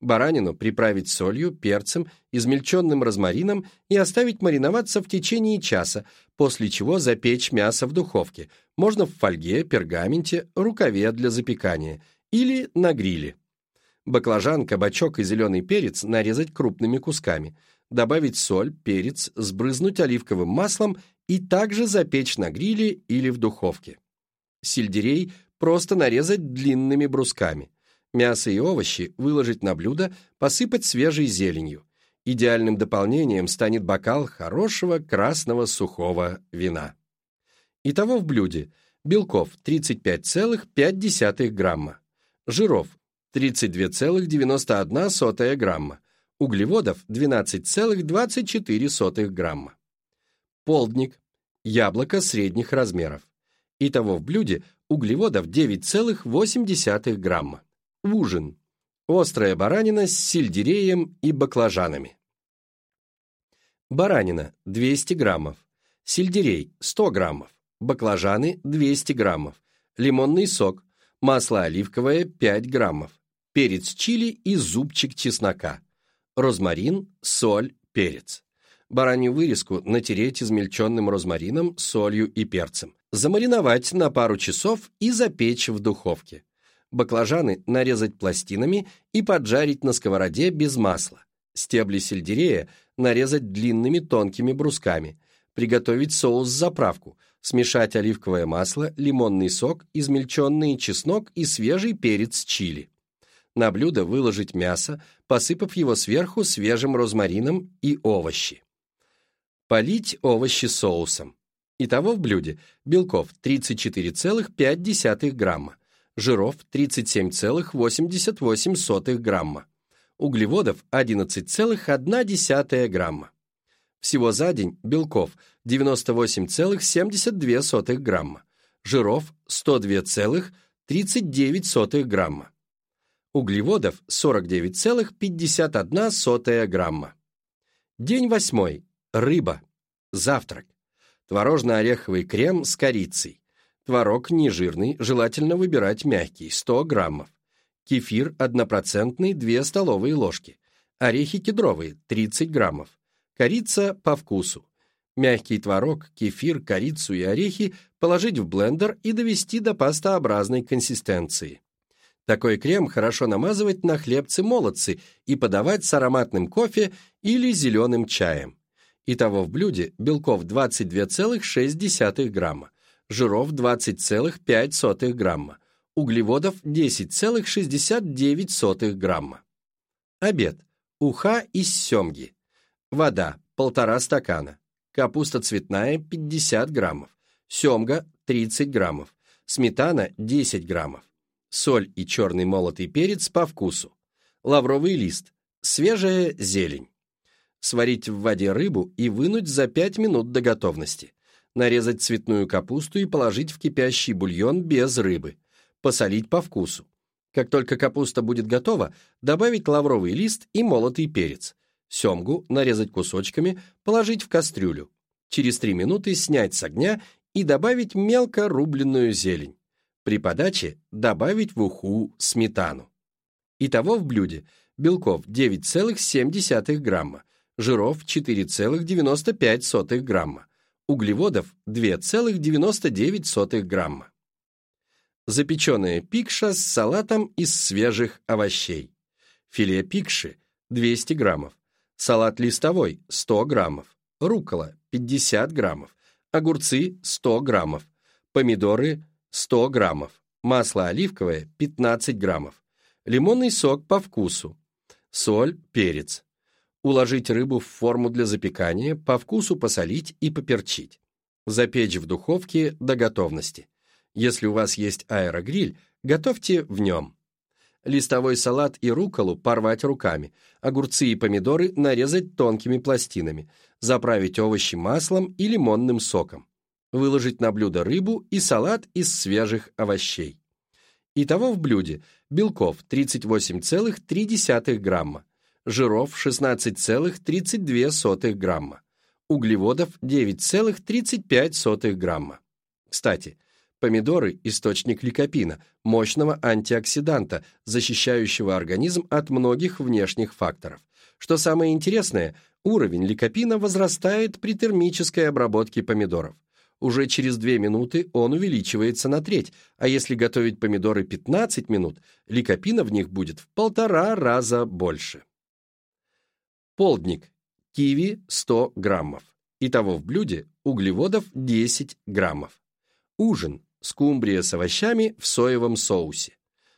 Баранину приправить солью, перцем, измельченным розмарином и оставить мариноваться в течение часа, после чего запечь мясо в духовке, можно в фольге, пергаменте, рукаве для запекания или на гриле. Баклажан, кабачок и зеленый перец нарезать крупными кусками, добавить соль, перец, сбрызнуть оливковым маслом и также запечь на гриле или в духовке. Сельдерей просто нарезать длинными брусками. Мясо и овощи выложить на блюдо, посыпать свежей зеленью. Идеальным дополнением станет бокал хорошего красного сухого вина. Итого в блюде белков 35,5 грамма, жиров 32,91 грамма, углеводов 12,24 грамма. Полдник, яблоко средних размеров. Итого в блюде углеводов 9,8 грамма. Ужин. Острая баранина с сельдереем и баклажанами. Баранина 200 граммов. Сельдерей 100 граммов. Баклажаны 200 граммов. Лимонный сок. Масло оливковое 5 граммов. Перец чили и зубчик чеснока. Розмарин, соль, перец. Баранью вырезку натереть измельченным розмарином, солью и перцем. Замариновать на пару часов и запечь в духовке. Баклажаны нарезать пластинами и поджарить на сковороде без масла. Стебли сельдерея нарезать длинными тонкими брусками. Приготовить соус-заправку. Смешать оливковое масло, лимонный сок, измельченный чеснок и свежий перец чили. На блюдо выложить мясо, посыпав его сверху свежим розмарином и овощи. Полить овощи соусом. Итого в блюде белков 34,5 грамма, жиров 37,88 грамма, углеводов 11,1 грамма. Всего за день белков 98,72 грамма, жиров 102,39 грамма, углеводов 49,51 грамма. День восьмой. Рыба. Завтрак. Творожно-ореховый крем с корицей. Творог нежирный, желательно выбирать мягкий, 100 граммов. Кефир однопроцентный, 2 столовые ложки. Орехи кедровые, 30 граммов. Корица по вкусу. Мягкий творог, кефир, корицу и орехи положить в блендер и довести до пастообразной консистенции. Такой крем хорошо намазывать на хлебцы-молодцы и подавать с ароматным кофе или зеленым чаем. Итого в блюде белков 22,6 грамма, жиров 20,5 грамма, углеводов 10,69 грамма. Обед. Уха из семги. Вода – полтора стакана. Капуста цветная – 50 граммов. Семга – 30 граммов. Сметана – 10 граммов соль и черный молотый перец по вкусу, лавровый лист, свежая зелень. Сварить в воде рыбу и вынуть за 5 минут до готовности. Нарезать цветную капусту и положить в кипящий бульон без рыбы. Посолить по вкусу. Как только капуста будет готова, добавить лавровый лист и молотый перец. Семгу нарезать кусочками, положить в кастрюлю. Через 3 минуты снять с огня и добавить мелко рубленную зелень. При подаче добавить в уху сметану. Итого в блюде белков 9,7 грамма, жиров 4,95 грамма, углеводов 2,99 грамма. Запеченная пикша с салатом из свежих овощей. Филе пикши 200 граммов, салат листовой 100 граммов, рукола 50 граммов, огурцы 100 граммов, помидоры 100 граммов, масло оливковое 15 граммов, лимонный сок по вкусу, соль, перец. Уложить рыбу в форму для запекания, по вкусу посолить и поперчить. Запечь в духовке до готовности. Если у вас есть аэрогриль, готовьте в нем. Листовой салат и руколу порвать руками, огурцы и помидоры нарезать тонкими пластинами, заправить овощи маслом и лимонным соком. Выложить на блюдо рыбу и салат из свежих овощей. Итого в блюде белков 38,3 грамма, жиров 16,32 грамма, углеводов 9,35 грамма. Кстати, помидоры – источник ликопина, мощного антиоксиданта, защищающего организм от многих внешних факторов. Что самое интересное, уровень ликопина возрастает при термической обработке помидоров. Уже через 2 минуты он увеличивается на треть, а если готовить помидоры 15 минут, ликопина в них будет в полтора раза больше. Полдник. Киви 100 граммов. Итого в блюде углеводов 10 граммов. Ужин. Скумбрия с овощами в соевом соусе.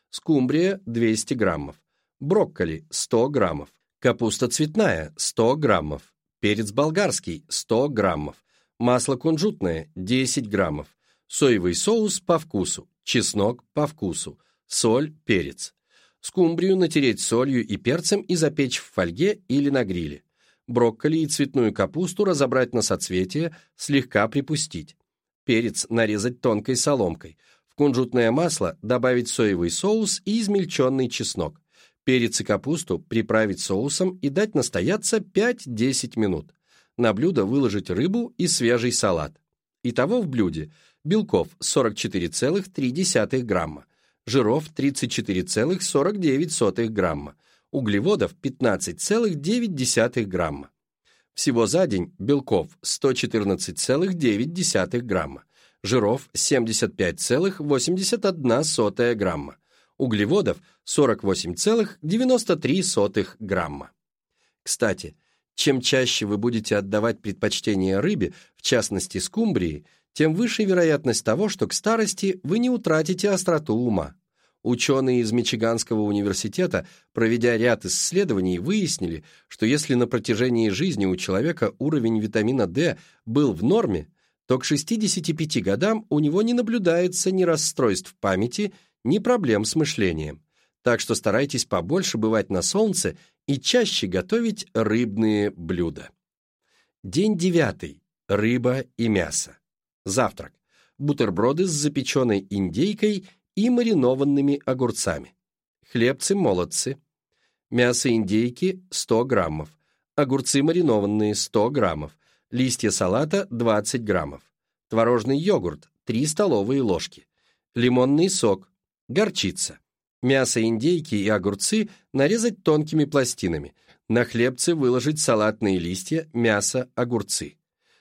Скумбрия 200 граммов. Брокколи 100 граммов. Капуста цветная 100 граммов. Перец болгарский 100 граммов. Масло кунжутное 10 граммов. Соевый соус по вкусу. Чеснок по вкусу. Соль, перец. Скумбрию натереть солью и перцем и запечь в фольге или на гриле. Брокколи и цветную капусту разобрать на соцветия, слегка припустить. Перец нарезать тонкой соломкой. В кунжутное масло добавить соевый соус и измельченный чеснок. Перец и капусту приправить соусом и дать настояться 5-10 минут. На блюдо выложить рыбу и свежий салат. Итого в блюде белков 44,3 грамма, жиров 34,49 грамма, углеводов 15,9 грамма. Всего за день белков 114,9 грамма, жиров 75,81 грамма, углеводов 48,93 грамма. Кстати, чем чаще вы будете отдавать предпочтение рыбе, в частности скумбрии, тем выше вероятность того, что к старости вы не утратите остроту ума. Ученые из Мичиганского университета, проведя ряд исследований, выяснили, что если на протяжении жизни у человека уровень витамина D был в норме, то к 65 годам у него не наблюдается ни расстройств памяти, ни проблем с мышлением. Так что старайтесь побольше бывать на солнце и чаще готовить рыбные блюда. День девятый. Рыба и мясо. Завтрак. Бутерброды с запеченной индейкой и маринованными огурцами. Хлебцы-молодцы. Мясо индейки 100 граммов. Огурцы маринованные 100 граммов. Листья салата 20 граммов. Творожный йогурт 3 столовые ложки. Лимонный сок. Горчица. Мясо индейки и огурцы нарезать тонкими пластинами. На хлебцы выложить салатные листья, мясо, огурцы.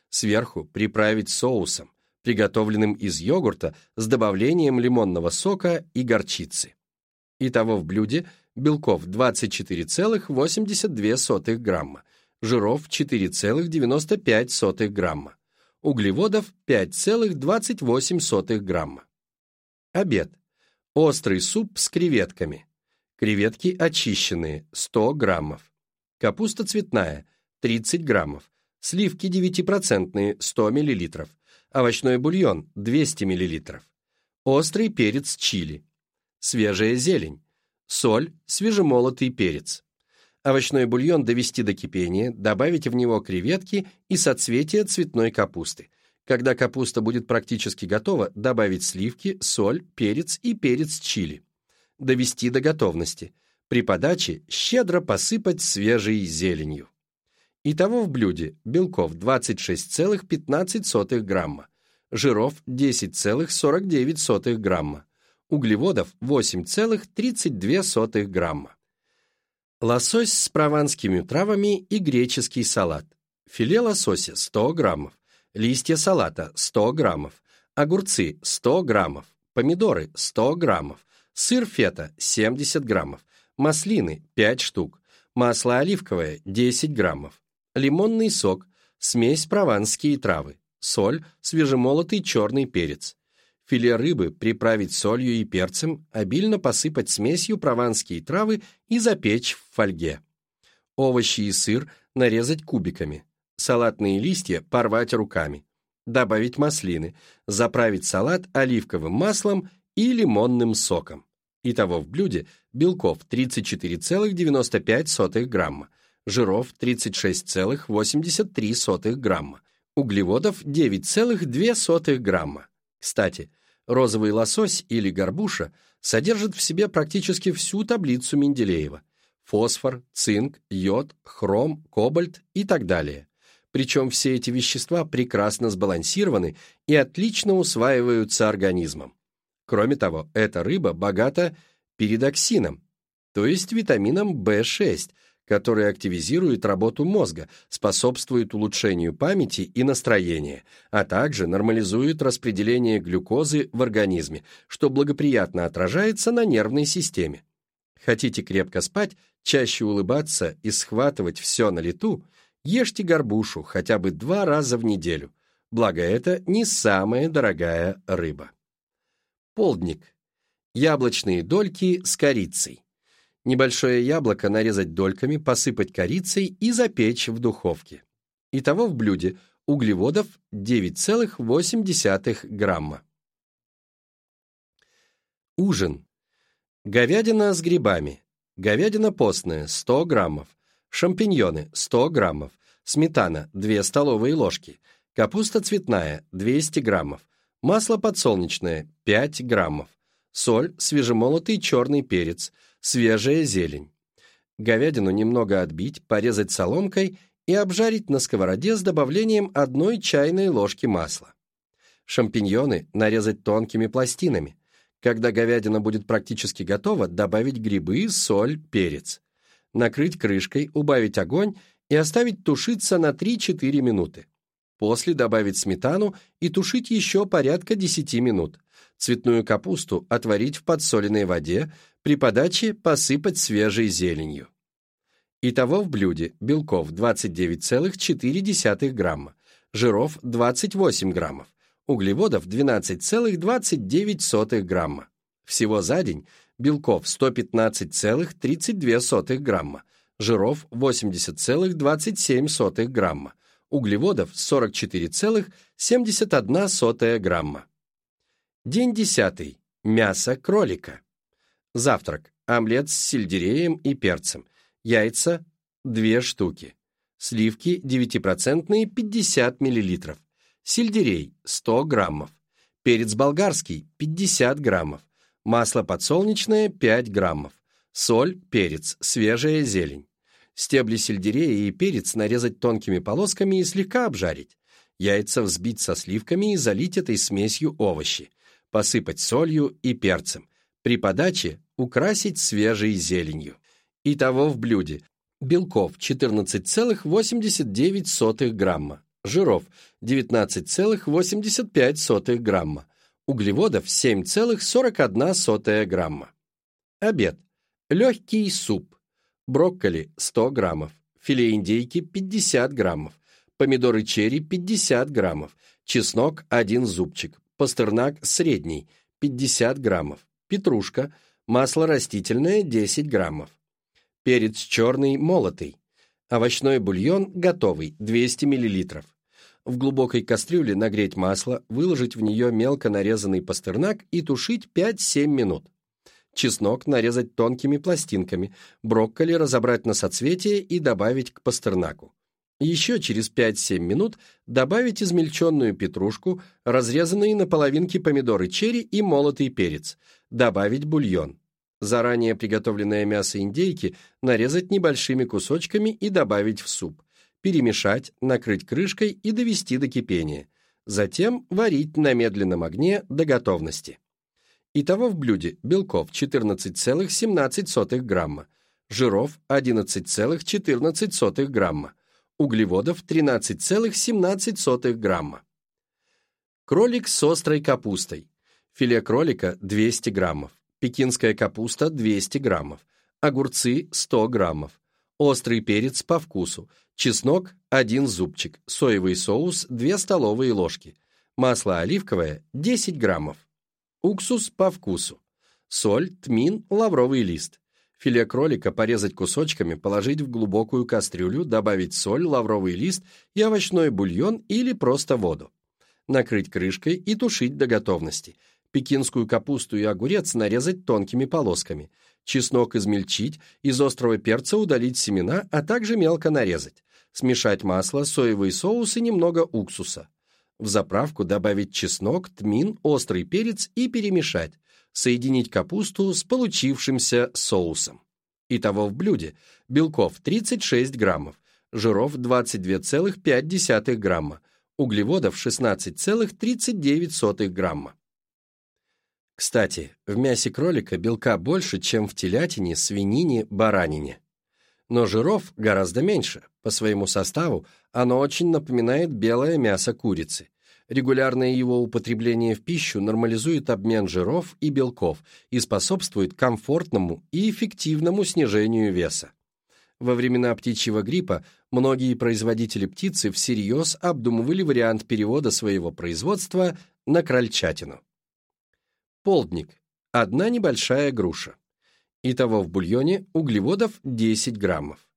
Сверху приправить соусом приготовленным из йогурта с добавлением лимонного сока и горчицы. Итого в блюде белков 24,82 грамма, жиров 4,95 грамма, углеводов 5,28 грамма. Обед. Острый суп с креветками. Креветки очищенные 100 граммов. Капуста цветная 30 граммов. Сливки 9% 100 миллилитров овощной бульон 200 мл, острый перец чили, свежая зелень, соль, свежемолотый перец. Овощной бульон довести до кипения, добавить в него креветки и соцветия цветной капусты. Когда капуста будет практически готова, добавить сливки, соль, перец и перец чили. Довести до готовности. При подаче щедро посыпать свежей зеленью. Итого в блюде белков 26,15 грамма, жиров 10,49 грамма, углеводов 8,32 грамма. Лосось с прованскими травами и греческий салат. Филе лосося 100 граммов, листья салата 100 граммов, огурцы 100 граммов, помидоры 100 граммов, сыр фета 70 граммов, маслины 5 штук, масло оливковое 10 граммов, лимонный сок, смесь прованские травы, соль, свежемолотый черный перец. Филе рыбы приправить солью и перцем, обильно посыпать смесью прованские травы и запечь в фольге. Овощи и сыр нарезать кубиками. Салатные листья порвать руками добавить маслины, заправить салат оливковым маслом и лимонным соком. Итого в блюде белков 34,95 грамма, жиров 36,83 грамма, углеводов 9,2 грамма. Кстати, розовый лосось или горбуша содержит в себе практически всю таблицу Менделеева – фосфор, цинк, йод, хром, кобальт и так далее причем все эти вещества прекрасно сбалансированы и отлично усваиваются организмом. Кроме того, эта рыба богата передоксином, то есть витамином В6, который активизирует работу мозга, способствует улучшению памяти и настроения, а также нормализует распределение глюкозы в организме, что благоприятно отражается на нервной системе. Хотите крепко спать, чаще улыбаться и схватывать все на лету – ешьте горбушу хотя бы два раза в неделю, благо это не самая дорогая рыба. Полдник. Яблочные дольки с корицей. Небольшое яблоко нарезать дольками, посыпать корицей и запечь в духовке. Итого в блюде углеводов 9,8 грамма. Ужин. Говядина с грибами. Говядина постная 100 граммов шампиньоны – 100 граммов, сметана – 2 столовые ложки, капуста цветная – 200 граммов, масло подсолнечное – 5 граммов, соль, свежемолотый черный перец, свежая зелень. Говядину немного отбить, порезать соломкой и обжарить на сковороде с добавлением одной чайной ложки масла. Шампиньоны нарезать тонкими пластинами. Когда говядина будет практически готова, добавить грибы, соль, перец накрыть крышкой, убавить огонь и оставить тушиться на 3-4 минуты. После добавить сметану и тушить еще порядка 10 минут. Цветную капусту отварить в подсоленной воде, при подаче посыпать свежей зеленью. Итого в блюде белков 29,4 грамма, жиров 28 граммов, углеводов 12,29 грамма. Всего за день белков 115,32 грамма, жиров 80,27 грамма, углеводов 44,71 грамма. День десятый. Мясо кролика. Завтрак. Омлет с сельдереем и перцем. Яйца – 2 штуки. Сливки 9% 50 мл. Сельдерей – 100 граммов. Перец болгарский – 50 граммов масло подсолнечное 5 граммов, соль, перец, свежая зелень. Стебли сельдерея и перец нарезать тонкими полосками и слегка обжарить. Яйца взбить со сливками и залить этой смесью овощи. Посыпать солью и перцем. При подаче украсить свежей зеленью. Итого в блюде. Белков 14,89 грамма. Жиров 19,85 грамма углеводов 7,41 грамма. Обед. Легкий суп. Брокколи 100 граммов. Филе индейки 50 граммов. Помидоры черри 50 граммов. Чеснок 1 зубчик. Пастернак средний 50 граммов. Петрушка. Масло растительное 10 граммов. Перец черный молотый. Овощной бульон готовый 200 миллилитров. В глубокой кастрюле нагреть масло, выложить в нее мелко нарезанный пастернак и тушить 5-7 минут. Чеснок нарезать тонкими пластинками, брокколи разобрать на соцветие и добавить к пастернаку. Еще через 5-7 минут добавить измельченную петрушку, разрезанные на половинки помидоры черри и молотый перец. Добавить бульон. Заранее приготовленное мясо индейки нарезать небольшими кусочками и добавить в суп перемешать, накрыть крышкой и довести до кипения. Затем варить на медленном огне до готовности. Итого в блюде белков 14,17 грамма, жиров 11,14 грамма, углеводов 13,17 грамма. Кролик с острой капустой. Филе кролика 200 граммов, пекинская капуста 200 граммов, огурцы 100 граммов, острый перец по вкусу, чеснок 1 зубчик, соевый соус 2 столовые ложки, масло оливковое 10 граммов, уксус по вкусу, соль, тмин, лавровый лист. Филе кролика порезать кусочками, положить в глубокую кастрюлю, добавить соль, лавровый лист и овощной бульон или просто воду. Накрыть крышкой и тушить до готовности. Пекинскую капусту и огурец нарезать тонкими полосками. Чеснок измельчить, из острого перца удалить семена, а также мелко нарезать. Смешать масло, соевый соус и немного уксуса. В заправку добавить чеснок, тмин, острый перец и перемешать соединить капусту с получившимся соусом. Итого в блюде белков 36 граммов, жиров 22,5 грамма, углеводов 16,39 грамма. Кстати, в мясе кролика белка больше, чем в телятине, свинине, баранине. Но жиров гораздо меньше. По своему составу оно очень напоминает белое мясо курицы. Регулярное его употребление в пищу нормализует обмен жиров и белков и способствует комфортному и эффективному снижению веса. Во времена птичьего гриппа многие производители птицы всерьез обдумывали вариант перевода своего производства на крольчатину. Полдник. Одна небольшая груша. Итого в бульоне углеводов 10 граммов.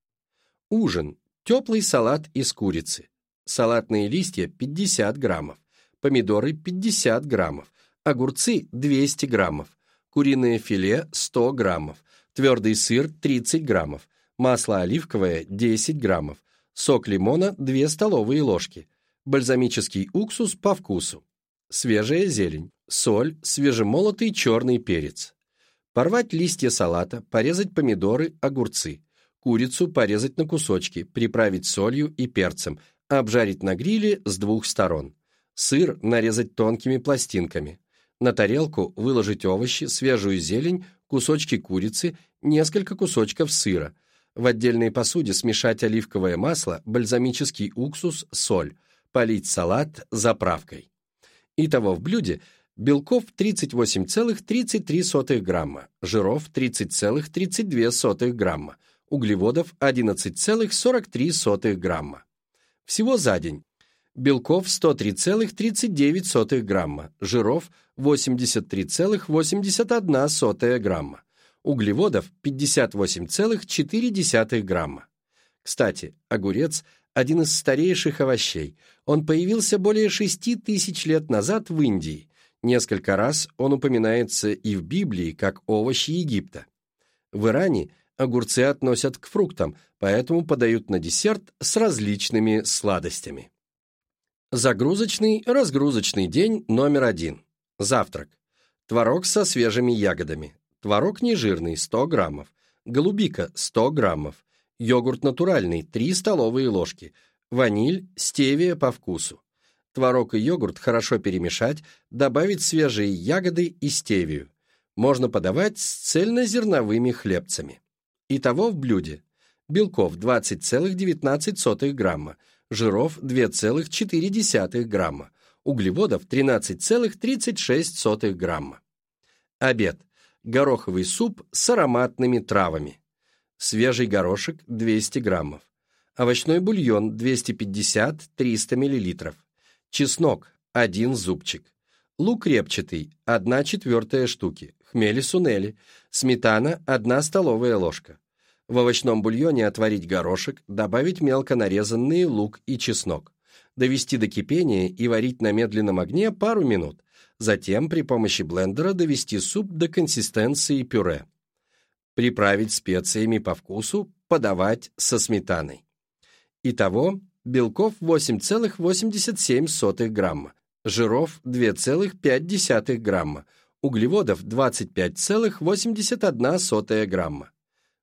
Ужин. Теплый салат из курицы. Салатные листья 50 граммов помидоры 50 граммов, огурцы 200 граммов, куриное филе 100 граммов, твердый сыр 30 граммов, масло оливковое 10 граммов, сок лимона 2 столовые ложки, бальзамический уксус по вкусу, свежая зелень, соль, свежемолотый черный перец. Порвать листья салата, порезать помидоры, огурцы, курицу порезать на кусочки, приправить солью и перцем, обжарить на гриле с двух сторон. Сыр нарезать тонкими пластинками. На тарелку выложить овощи, свежую зелень, кусочки курицы, несколько кусочков сыра. В отдельной посуде смешать оливковое масло, бальзамический уксус, соль. Полить салат заправкой. Итого в блюде белков 38,33 грамма, жиров 30,32 грамма, углеводов 11,43 грамма. Всего за день белков 103,39 грамма, жиров 83,81 грамма, углеводов 58,4 грамма. Кстати, огурец – один из старейших овощей. Он появился более 6 тысяч лет назад в Индии. Несколько раз он упоминается и в Библии как овощ Египта. В Иране огурцы относят к фруктам, поэтому подают на десерт с различными сладостями. Загрузочный, разгрузочный день номер один. Завтрак. Творог со свежими ягодами. Творог нежирный 100 граммов. Голубика 100 граммов. Йогурт натуральный 3 столовые ложки. Ваниль, стевия по вкусу. Творог и йогурт хорошо перемешать, добавить свежие ягоды и стевию. Можно подавать с цельнозерновыми хлебцами. Итого в блюде. Белков 20,19 грамма, жиров 2,4 грамма, углеводов 13,36 грамма. Обед. Гороховый суп с ароматными травами. Свежий горошек 200 граммов. Овощной бульон 250-300 мл. Чеснок 1 зубчик. Лук репчатый 1 четвертая штуки. Хмели-сунели. Сметана 1 столовая ложка. В овощном бульоне отварить горошек, добавить мелко нарезанный лук и чеснок. Довести до кипения и варить на медленном огне пару минут. Затем при помощи блендера довести суп до консистенции пюре. Приправить специями по вкусу, подавать со сметаной. Итого белков 8,87 грамма, жиров 2,5 грамма, углеводов 25,81 грамма.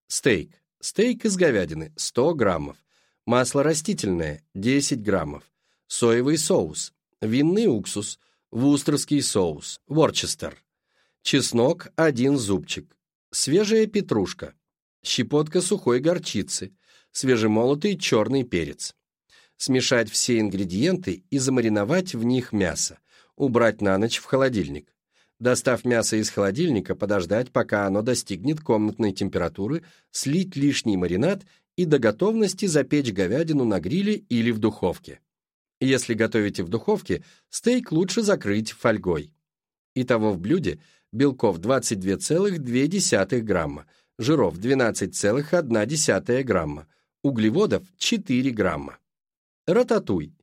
Стейк. Стейк из говядины 100 граммов. масло растительное – 10 граммов, соевый соус, винный уксус, вустерский соус, ворчестер, чеснок – 1 зубчик, свежая петрушка, щепотка сухой горчицы, свежемолотый черный перец. Смешать все ингредиенты и замариновать в них мясо, убрать на ночь в холодильник. Достав мясо из холодильника, подождать, пока оно достигнет комнатной температуры, слить лишний маринад и до готовности запечь говядину на гриле или в духовке. Если готовите в духовке, стейк лучше закрыть фольгой. Итого в блюде белков 22,2 грамма, жиров 12,1 грамма, углеводов 4 грамма. Рататуй.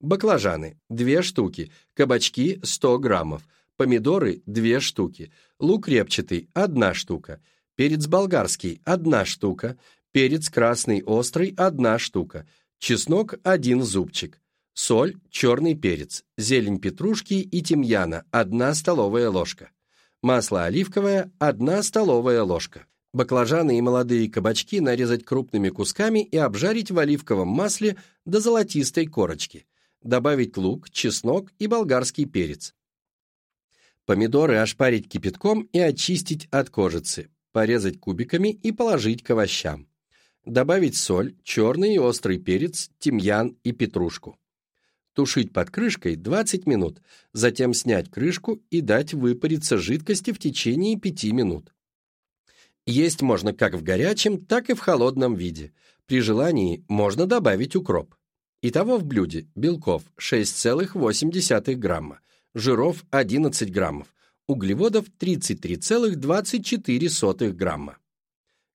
Баклажаны – 2 штуки, кабачки – 100 граммов, помидоры – 2 штуки, лук репчатый – 1 штука, перец болгарский – 1 штука, перец красный острый – 1 штука, чеснок – 1 зубчик, соль, черный перец, зелень петрушки и тимьяна – 1 столовая ложка, масло оливковое – 1 столовая ложка. Баклажаны и молодые кабачки нарезать крупными кусками и обжарить в оливковом масле до золотистой корочки. Добавить лук, чеснок и болгарский перец. Помидоры ошпарить кипятком и очистить от кожицы, порезать кубиками и положить к овощам. Добавить соль, черный и острый перец, тимьян и петрушку. Тушить под крышкой 20 минут, затем снять крышку и дать выпариться жидкости в течение 5 минут. Есть можно как в горячем, так и в холодном виде. При желании можно добавить укроп. Итого в блюде белков 6,8 грамма, жиров 11 граммов, углеводов 33,24 грамма.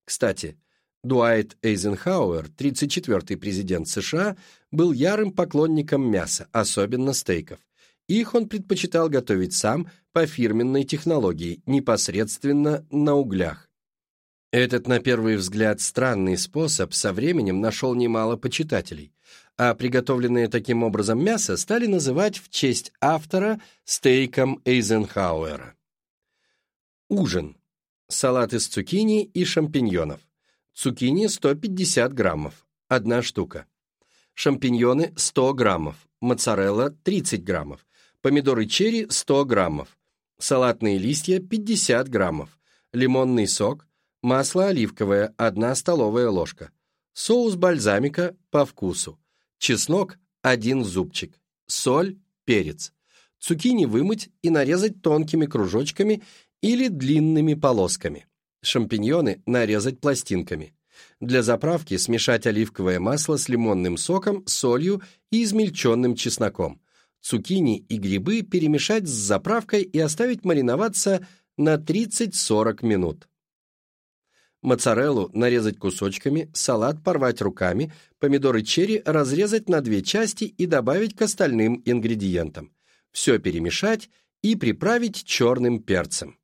Кстати, Дуайт Эйзенхауэр, 34-й президент США, был ярым поклонником мяса, особенно стейков. Их он предпочитал готовить сам по фирменной технологии, непосредственно на углях. Этот, на первый взгляд, странный способ со временем нашел немало почитателей, а приготовленное таким образом мясо стали называть в честь автора стейком Эйзенхауэра. Ужин. Салат из цукини и шампиньонов. Цукини 150 граммов, одна штука. Шампиньоны 100 граммов, моцарелла 30 граммов, помидоры черри 100 граммов, салатные листья 50 граммов, лимонный сок, масло оливковое – 1 столовая ложка, соус бальзамика по вкусу, чеснок – 1 зубчик, соль, перец. Цукини вымыть и нарезать тонкими кружочками или длинными полосками. Шампиньоны нарезать пластинками. Для заправки смешать оливковое масло с лимонным соком, солью и измельченным чесноком. Цукини и грибы перемешать с заправкой и оставить мариноваться на 30-40 минут. Моцареллу нарезать кусочками, салат порвать руками, помидоры черри разрезать на две части и добавить к остальным ингредиентам. Все перемешать и приправить черным перцем.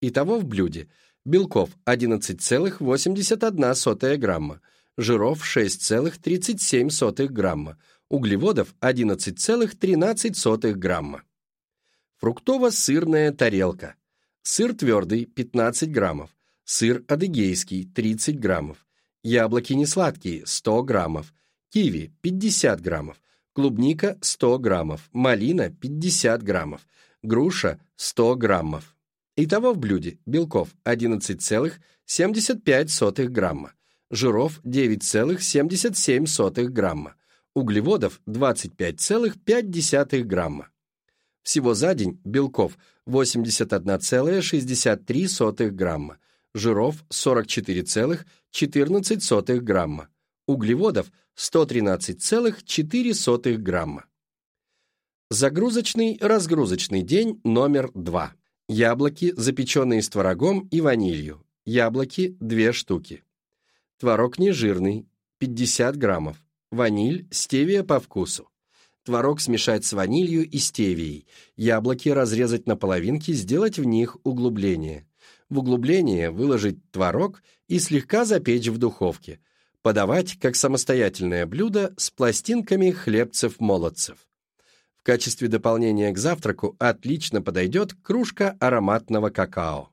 Итого в блюде белков 11,81 грамма, жиров 6,37 грамма, углеводов 11,13 грамма. Фруктово-сырная тарелка. Сыр твердый 15 граммов, сыр адыгейский 30 граммов, яблоки несладкие 100 граммов, киви 50 граммов, клубника 100 граммов, малина 50 граммов, груша 100 граммов. Итого в блюде белков 11,75 грамма, жиров 9,77 грамма, углеводов 25,5 грамма. Всего за день белков 81,63 грамма, жиров 44,14 грамма, углеводов 113,4 грамма. Загрузочный разгрузочный день номер 2. Яблоки, запеченные с творогом и ванилью. Яблоки 2 штуки. Творог нежирный 50 граммов. Ваниль, стевия по вкусу. Творог смешать с ванилью и стевией. Яблоки разрезать на половинки, сделать в них углубление в углубление выложить творог и слегка запечь в духовке. Подавать как самостоятельное блюдо с пластинками хлебцев-молодцев. В качестве дополнения к завтраку отлично подойдет кружка ароматного какао.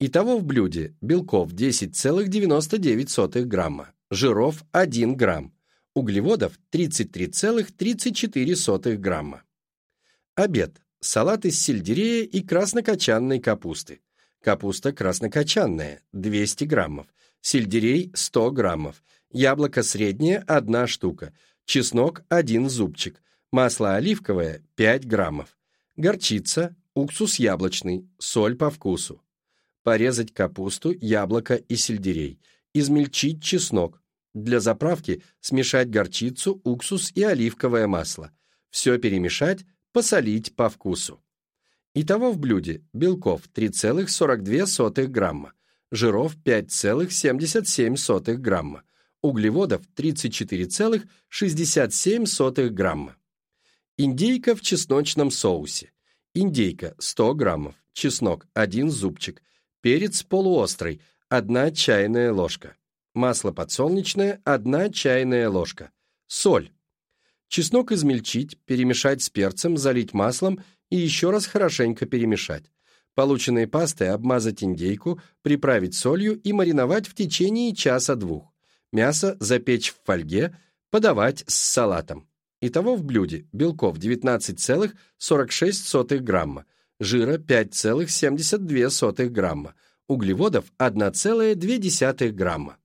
Итого в блюде белков 10,99 грамма, жиров 1 грамм, углеводов 33,34 грамма. Обед. Салат из сельдерея и краснокочанной капусты. Капуста краснокочанная – 200 граммов. Сельдерей – 100 граммов. Яблоко среднее – 1 штука. Чеснок – 1 зубчик. Масло оливковое – 5 граммов. Горчица, уксус яблочный, соль по вкусу. Порезать капусту, яблоко и сельдерей. Измельчить чеснок. Для заправки смешать горчицу, уксус и оливковое масло. Все перемешать, посолить по вкусу. Итого в блюде белков 3,42 грамма, жиров 5,77 грамма, углеводов 34,67 грамма. Индейка в чесночном соусе. Индейка 100 граммов, чеснок 1 зубчик, перец полуострый 1 чайная ложка, масло подсолнечное 1 чайная ложка, соль Чеснок измельчить, перемешать с перцем, залить маслом и еще раз хорошенько перемешать. Полученной пастой обмазать индейку, приправить солью и мариновать в течение часа-двух. Мясо запечь в фольге, подавать с салатом. Итого в блюде белков 19,46 грамма, жира 5,72 грамма, углеводов 1,2 грамма.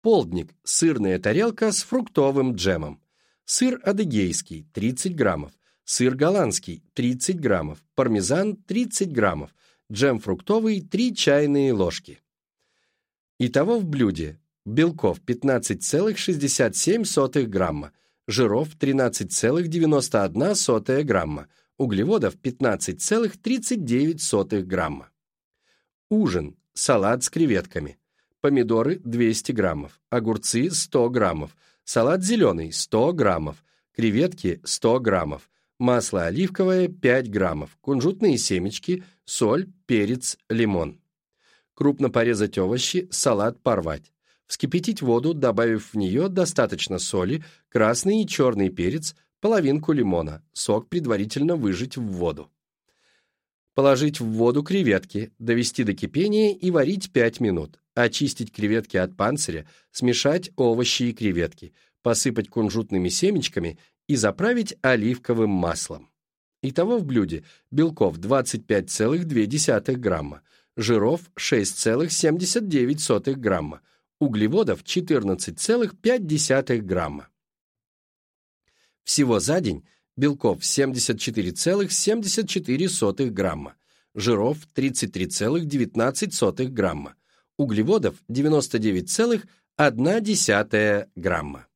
Полдник – сырная тарелка с фруктовым джемом. Сыр адыгейский – 30 граммов, сыр голландский – 30 граммов, пармезан – 30 граммов, джем фруктовый – 3 чайные ложки. Итого в блюде белков 15,67 грамма, жиров 13,91 грамма, углеводов 15,39 грамма. Ужин. Салат с креветками. Помидоры 200 граммов, огурцы 100 граммов, салат зеленый 100 граммов, креветки 100 граммов, масло оливковое 5 граммов, кунжутные семечки, соль, перец, лимон. Крупно порезать овощи, салат порвать. Вскипятить воду, добавив в нее достаточно соли, красный и черный перец, половинку лимона, сок предварительно выжать в воду. Положить в воду креветки, довести до кипения и варить 5 минут очистить креветки от панциря, смешать овощи и креветки, посыпать кунжутными семечками и заправить оливковым маслом. Итого в блюде белков 25,2 грамма, жиров 6,79 грамма, углеводов 14,5 грамма. Всего за день белков 74,74 грамма, жиров 33,19 грамма, углеводов 99,1 грамма.